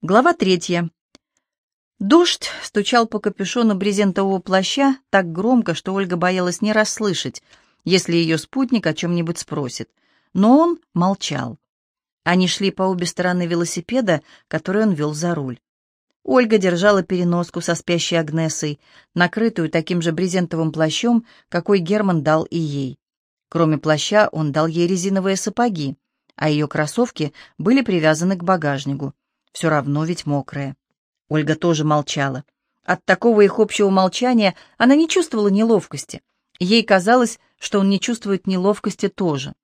Глава третья. Дождь стучал по капюшону брезентового плаща так громко, что Ольга боялась не расслышать, если ее спутник о чем-нибудь спросит. Но он молчал. Они шли по обе стороны велосипеда, который он вел за руль. Ольга держала переноску со спящей Агнесой, накрытую таким же брезентовым плащом, какой Герман дал и ей. Кроме плаща он дал ей резиновые сапоги, а ее кроссовки были привязаны к багажнику. Все равно ведь мокрая. Ольга тоже молчала. От такого их общего молчания она не чувствовала неловкости. Ей казалось, что он не чувствует неловкости тоже.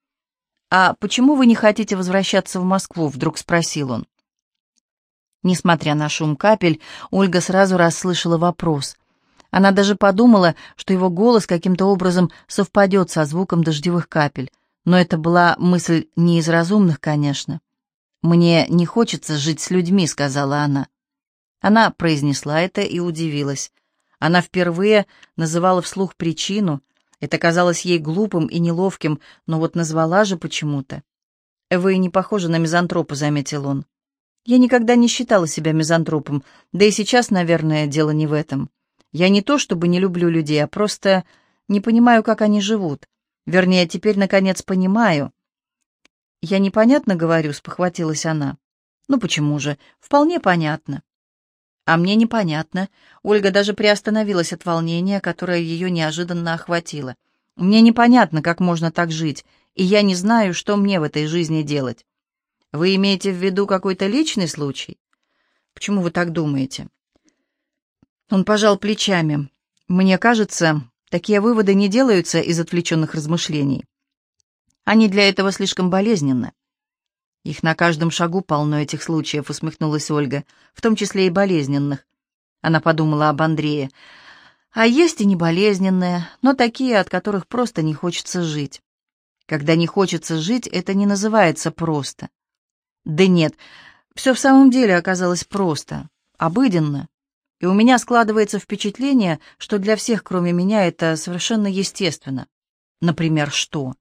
«А почему вы не хотите возвращаться в Москву?» — вдруг спросил он. Несмотря на шум капель, Ольга сразу расслышала вопрос. Она даже подумала, что его голос каким-то образом совпадет со звуком дождевых капель. Но это была мысль не из разумных, конечно. «Мне не хочется жить с людьми», — сказала она. Она произнесла это и удивилась. Она впервые называла вслух причину. Это казалось ей глупым и неловким, но вот назвала же почему-то. «Вы не похожи на мизантропа», — заметил он. «Я никогда не считала себя мизантропом, да и сейчас, наверное, дело не в этом. Я не то чтобы не люблю людей, а просто не понимаю, как они живут. Вернее, теперь, наконец, понимаю. «Я непонятно говорю», — спохватилась она. «Ну почему же? Вполне понятно». «А мне непонятно». Ольга даже приостановилась от волнения, которое ее неожиданно охватило. «Мне непонятно, как можно так жить, и я не знаю, что мне в этой жизни делать». «Вы имеете в виду какой-то личный случай?» «Почему вы так думаете?» Он пожал плечами. «Мне кажется, такие выводы не делаются из отвлеченных размышлений. Они для этого слишком болезненны. Их на каждом шагу полно этих случаев, усмехнулась Ольга, в том числе и болезненных. Она подумала об Андрее. А есть и не болезненные, но такие, от которых просто не хочется жить. Когда не хочется жить, это не называется просто. Да нет, все в самом деле оказалось просто, обыденно. И у меня складывается впечатление, что для всех, кроме меня, это совершенно естественно. Например, что?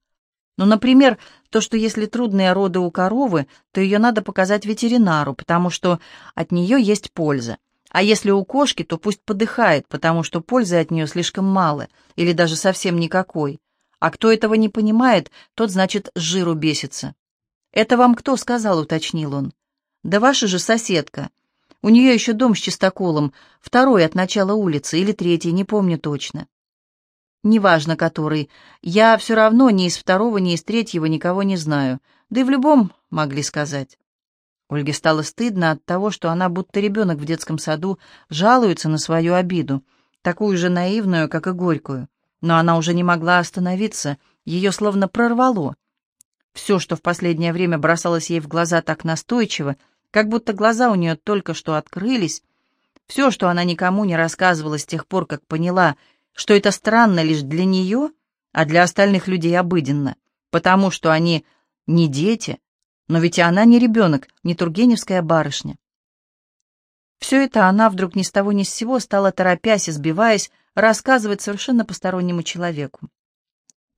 Ну, например, то, что если трудные роды у коровы, то ее надо показать ветеринару, потому что от нее есть польза. А если у кошки, то пусть подыхает, потому что пользы от нее слишком мало, или даже совсем никакой. А кто этого не понимает, тот, значит, с жиру бесится. «Это вам кто сказал?» — уточнил он. «Да ваша же соседка. У нее еще дом с чистоколом, второй от начала улицы или третий, не помню точно неважно который. Я все равно ни из второго, ни из третьего никого не знаю. Да и в любом могли сказать. Ольге стало стыдно от того, что она, будто ребенок в детском саду, жалуется на свою обиду, такую же наивную, как и горькую. Но она уже не могла остановиться, ее словно прорвало. Все, что в последнее время бросалось ей в глаза так настойчиво, как будто глаза у нее только что открылись, все, что она никому не рассказывала с тех пор, как поняла — что это странно лишь для нее, а для остальных людей обыденно, потому что они не дети, но ведь и она не ребенок, не тургеневская барышня. Все это она вдруг ни с того ни с сего стала, торопясь и сбиваясь, рассказывать совершенно постороннему человеку.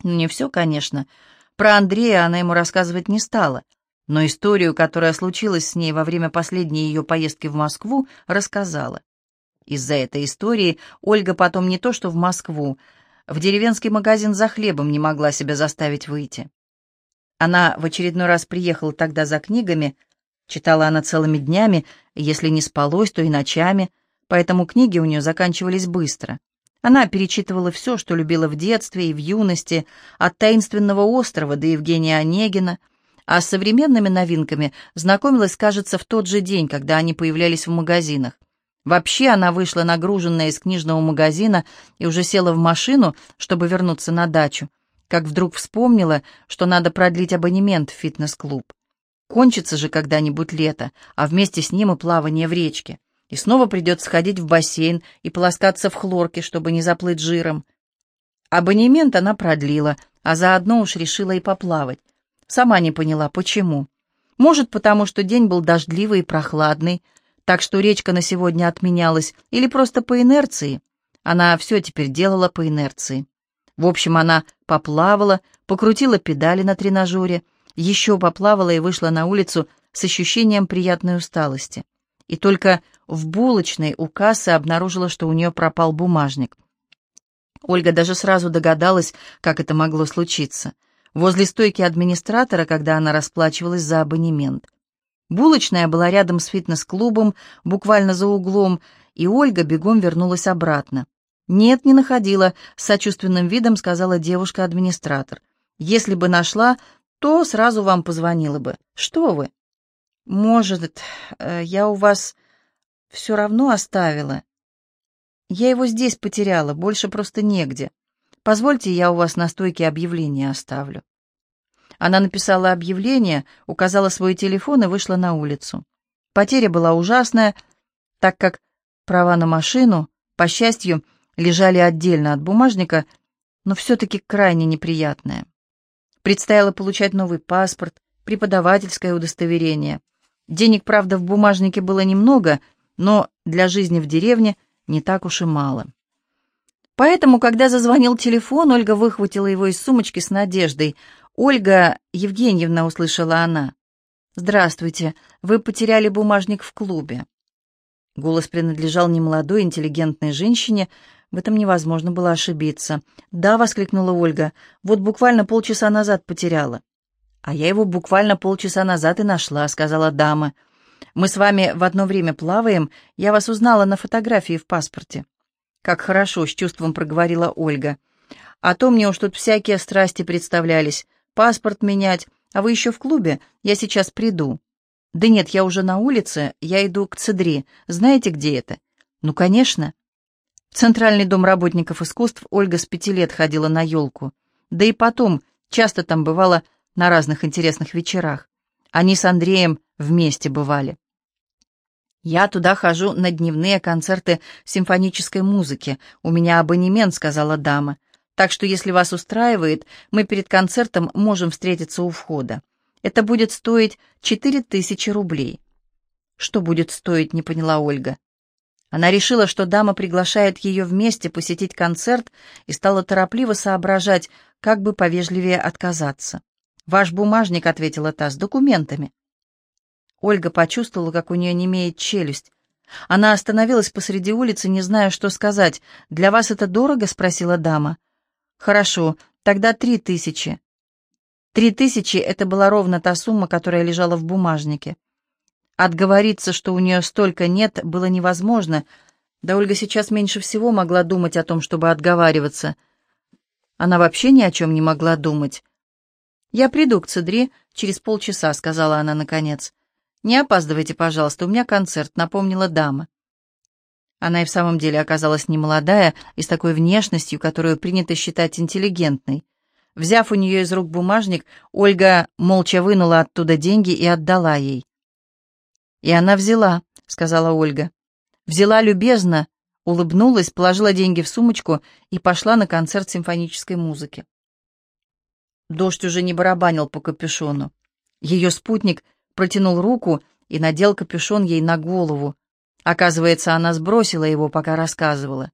Не все, конечно. Про Андрея она ему рассказывать не стала, но историю, которая случилась с ней во время последней ее поездки в Москву, рассказала. Из-за этой истории Ольга потом не то что в Москву, в деревенский магазин за хлебом не могла себя заставить выйти. Она в очередной раз приехала тогда за книгами, читала она целыми днями, если не спалось, то и ночами, поэтому книги у нее заканчивались быстро. Она перечитывала все, что любила в детстве и в юности, от «Таинственного острова» до Евгения Онегина, а с современными новинками знакомилась, кажется, в тот же день, когда они появлялись в магазинах. Вообще она вышла нагруженная из книжного магазина и уже села в машину, чтобы вернуться на дачу, как вдруг вспомнила, что надо продлить абонемент в фитнес-клуб. Кончится же когда-нибудь лето, а вместе с ним и плавание в речке. И снова придется сходить в бассейн и полоскаться в хлорке, чтобы не заплыть жиром. Абонемент она продлила, а заодно уж решила и поплавать. Сама не поняла, почему. Может, потому что день был дождливый и прохладный, так что речка на сегодня отменялась, или просто по инерции. Она все теперь делала по инерции. В общем, она поплавала, покрутила педали на тренажере, еще поплавала и вышла на улицу с ощущением приятной усталости. И только в булочной у кассы обнаружила, что у нее пропал бумажник. Ольга даже сразу догадалась, как это могло случиться. Возле стойки администратора, когда она расплачивалась за абонемент. Булочная была рядом с фитнес-клубом, буквально за углом, и Ольга бегом вернулась обратно. «Нет, не находила», — с сочувственным видом сказала девушка-администратор. «Если бы нашла, то сразу вам позвонила бы. Что вы?» «Может, э, я у вас все равно оставила. Я его здесь потеряла, больше просто негде. Позвольте, я у вас на стойке объявление оставлю». Она написала объявление, указала свой телефон и вышла на улицу. Потеря была ужасная, так как права на машину, по счастью, лежали отдельно от бумажника, но все-таки крайне неприятная. Предстояло получать новый паспорт, преподавательское удостоверение. Денег, правда, в бумажнике было немного, но для жизни в деревне не так уж и мало. Поэтому, когда зазвонил телефон, Ольга выхватила его из сумочки с надеждой. «Ольга Евгеньевна», — услышала она. «Здравствуйте, вы потеряли бумажник в клубе». Голос принадлежал немолодой, интеллигентной женщине, в этом невозможно было ошибиться. «Да», — воскликнула Ольга, — «вот буквально полчаса назад потеряла». «А я его буквально полчаса назад и нашла», — сказала дама. «Мы с вами в одно время плаваем, я вас узнала на фотографии в паспорте». «Как хорошо», — с чувством проговорила Ольга. «А то мне уж тут всякие страсти представлялись. Паспорт менять, а вы еще в клубе? Я сейчас приду». «Да нет, я уже на улице, я иду к Цедри. Знаете, где это?» «Ну, конечно». В Центральный дом работников искусств Ольга с пяти лет ходила на елку. Да и потом, часто там бывала на разных интересных вечерах. Они с Андреем вместе бывали. «Я туда хожу на дневные концерты симфонической музыки. У меня абонемент», — сказала дама. «Так что, если вас устраивает, мы перед концертом можем встретиться у входа. Это будет стоить четыре тысячи рублей». «Что будет стоить?» — не поняла Ольга. Она решила, что дама приглашает ее вместе посетить концерт и стала торопливо соображать, как бы повежливее отказаться. «Ваш бумажник», — ответила та, — «с документами». Ольга почувствовала, как у нее немеет челюсть. Она остановилась посреди улицы, не зная, что сказать. «Для вас это дорого?» — спросила дама. «Хорошо, тогда три тысячи». Три тысячи — это была ровно та сумма, которая лежала в бумажнике. Отговориться, что у нее столько нет, было невозможно. Да Ольга сейчас меньше всего могла думать о том, чтобы отговариваться. Она вообще ни о чем не могла думать. «Я приду к Цедре через полчаса», — сказала она наконец. «Не опаздывайте, пожалуйста, у меня концерт», — напомнила дама. Она и в самом деле оказалась немолодая и с такой внешностью, которую принято считать интеллигентной. Взяв у нее из рук бумажник, Ольга молча вынула оттуда деньги и отдала ей. «И она взяла», — сказала Ольга. «Взяла любезно», улыбнулась, положила деньги в сумочку и пошла на концерт симфонической музыки. Дождь уже не барабанил по капюшону. Ее спутник протянул руку и надел капюшон ей на голову. Оказывается, она сбросила его, пока рассказывала.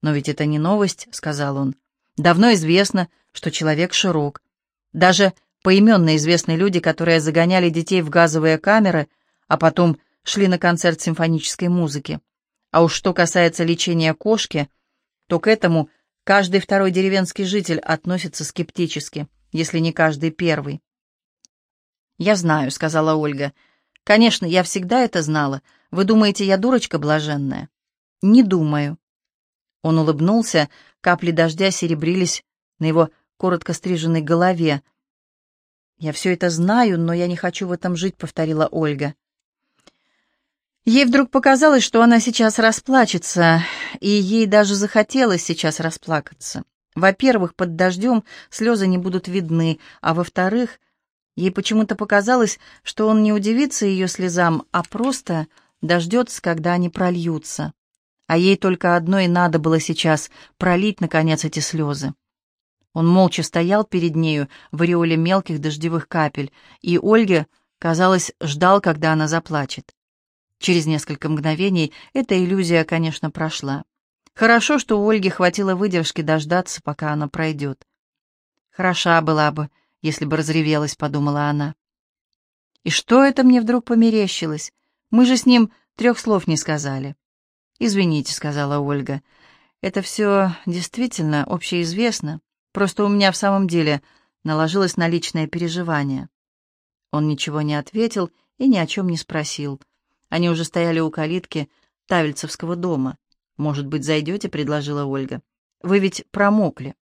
«Но ведь это не новость», — сказал он. «Давно известно, что человек широк. Даже поименно известны люди, которые загоняли детей в газовые камеры, а потом шли на концерт симфонической музыки. А уж что касается лечения кошки, то к этому каждый второй деревенский житель относится скептически, если не каждый первый. «Я знаю», — сказала Ольга. «Конечно, я всегда это знала. Вы думаете, я дурочка блаженная?» «Не думаю». Он улыбнулся, капли дождя серебрились на его коротко стриженной голове. «Я все это знаю, но я не хочу в этом жить», — повторила Ольга. Ей вдруг показалось, что она сейчас расплачется, и ей даже захотелось сейчас расплакаться. Во-первых, под дождем слезы не будут видны, а во-вторых, ей почему-то показалось, что он не удивится ее слезам, а просто дождется, когда они прольются. А ей только одно и надо было сейчас — пролить, наконец, эти слезы. Он молча стоял перед нею в ореоле мелких дождевых капель, и Ольге, казалось, ждал, когда она заплачет. Через несколько мгновений эта иллюзия, конечно, прошла. Хорошо, что у Ольги хватило выдержки дождаться, пока она пройдет. Хороша была бы, если бы разревелась, подумала она. И что это мне вдруг померещилось? Мы же с ним Трех слов не сказали. «Извините», — сказала Ольга. «Это все действительно общеизвестно. Просто у меня в самом деле наложилось на личное переживание». Он ничего не ответил и ни о чем не спросил. Они уже стояли у калитки Тавельцевского дома. «Может быть, зайдете?» — предложила Ольга. «Вы ведь промокли».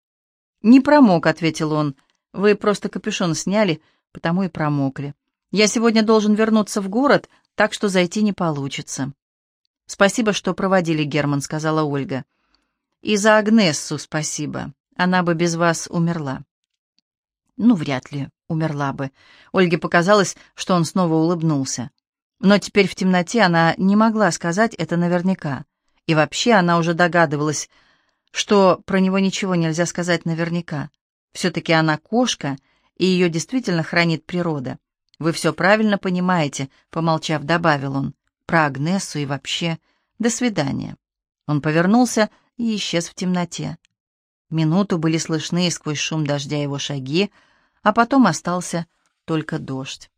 «Не промок», — ответил он. «Вы просто капюшон сняли, потому и промокли. Я сегодня должен вернуться в город, так что зайти не получится». «Спасибо, что проводили, Герман», — сказала Ольга. «И за Агнессу спасибо. Она бы без вас умерла». «Ну, вряд ли умерла бы». Ольге показалось, что он снова улыбнулся. Но теперь в темноте она не могла сказать это наверняка. И вообще она уже догадывалась, что про него ничего нельзя сказать наверняка. Все-таки она кошка, и ее действительно хранит природа. «Вы все правильно понимаете», — помолчав, добавил он. «Про Агнесу и вообще. До свидания». Он повернулся и исчез в темноте. Минуту были слышны сквозь шум дождя его шаги, а потом остался только дождь.